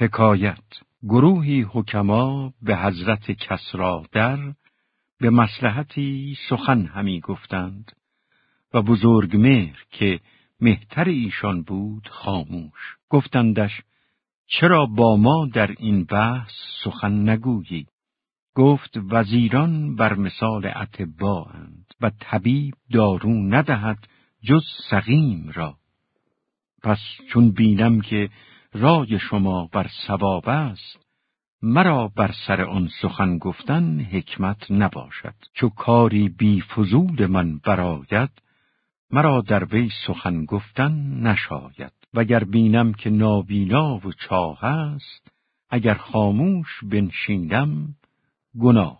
حکایت. گروهی حکما به حضرت کسرا در به مسلحتی سخن همی گفتند و بزرگ مهر که مهتر ایشان بود خاموش. گفتندش چرا با ما در این بحث سخن نگویی؟ گفت وزیران بر مثال اند و طبیب دارو ندهد جز سقیم را. پس چون بینم که رای شما بر سواب است مرا بر سر آن سخن گفتن حکمت نباشد. چو کاری بی فضول من براید مرا در وی سخن گفتن نشاید. وگر بینم که نابینا و چاه است اگر خاموش بنشینم گناه